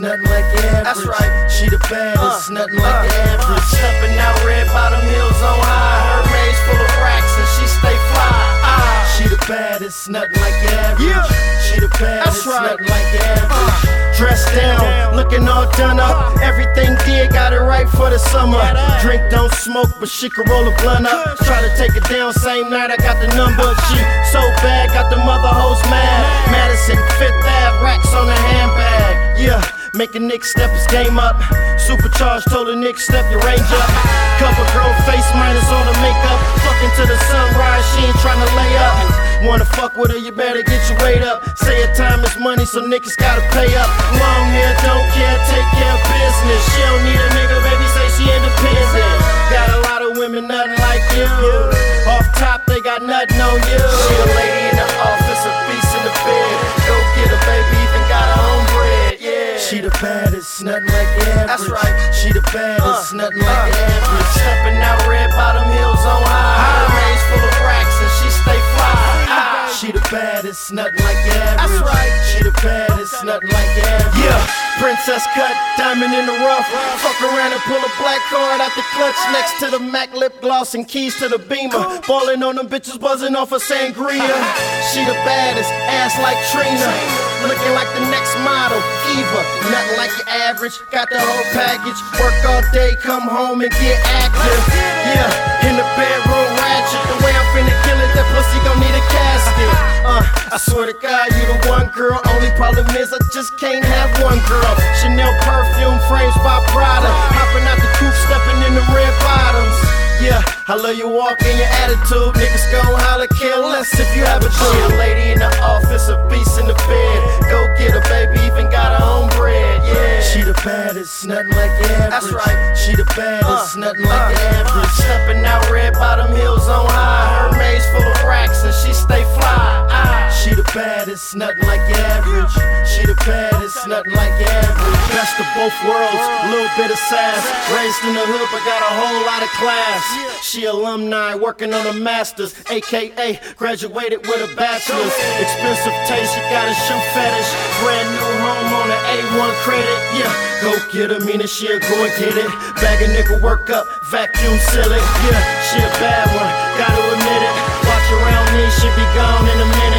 nothing like average. That's right. She the baddest, Uh, nothing like uh, average. Stepping out red bottom heels on high. Hermes full of racks and she stay fly. Ah. She the baddest, nothing like average. Yeah. She the baddest, That's right. nothing like average. Dressed down, down. looking all done up. Everything did, got it right for the summer. Drink don't smoke, but she can roll a blunt up. Try to take it down, same night I got the number. She so bad, got the mother hoes mad. Madison, Fifth Ave, racks on the handbag. Yeah. Make a Nick step his game up. Supercharged, told a Nick step your range up. Cover girl face minus all the makeup. Fucking to the sunrise, she ain't tryna lay up. Wanna fuck with her, you better get your weight up. Say her time is money, so niggas gotta pay up. Long hair, don't care, take care of business. She nothing like uh, average. Stepping out red bottom heels on high. Hermes full of racks and she stay fly. Ah. She the baddest, nothing like average. That's right. She the baddest, nothing like average. Yeah, princess cut, diamond in the rough. Fuck around and pull a black card out the clutch next to the Mac lip gloss and keys to the beamer. Ballin' on them bitches, buzzing off of sangria. She the baddest, ass like Trina. Like the next model, Eva. Nothing like your average, got the whole package. Work all day, come home and get active. Yeah, in the bedroom, ratchet. The way I'm finna kill it, that pussy gon' need a casket. Uh, I swear to God, you the one girl. Only problem is I just can't have one girl. Chanel perfume frames by Prada. Hopping out the coupe, stepping in the red bottoms. Yeah, I love your walk and your attitude. Niggas gon' holler, care less if you have a dude. a lady in the office, a beast in the bed. Go get a baby, even got her own bread. Yeah. She the baddest, nothing like average. That's right. She the baddest, Uh, nothing like uh, average. Stepping out red bottom heels on high. Hermes full of racks and she stay fly. Ah. She the baddest, nothing like average. She the baddest, nothing like average. Best of both worlds, little bit of sass. Raised in the hood, but got a whole lot of class. She alumni working on a master's, aka graduated with a bachelor's. Expensive taste, she got a shoe fetish. Brand new home on an A1 credit. Yeah, go get her, meaning she'll go and get it. Bag a nigga work up, vacuum seal it. Yeah, she a bad one, gotta admit it. Watch around me, she be gone in a minute.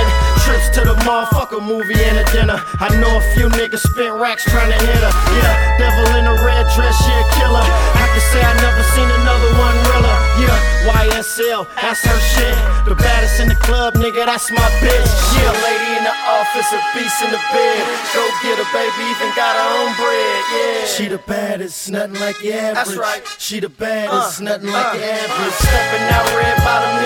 Trips to the motherfucker movie and a dinner. I know a few niggas spent racks trying to hit her. Yeah, devil in a red dress, she a killer. I can say I never seen another one realer. Yeah, YSL, that's her shit. The baddest in the club, nigga, that's my bitch. Yeah, lady in the office, a beast in the bed. Go get her, baby, even got her own bread. Yeah. She the baddest, nothing like the average. That's right. She the baddest, Uh, nothing like uh, the average. Stepping out red bottom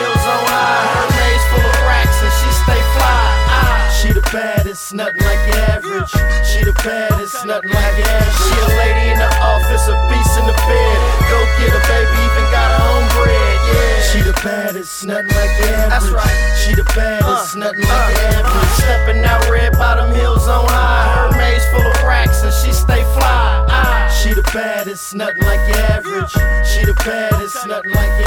baddest, nothing like average. She the baddest, nothing like average. She a lady in the office, a beast in the bed. Go get her, baby, even got her own bread. Yeah. She the baddest, nothing like average. That's right. She the baddest, Uh, nothing like the uh, average. Stepping out red bottom heels on high. Hermes full of racks and she stay fly. Ah. She the baddest, nothing like average. She the baddest, nothing like average.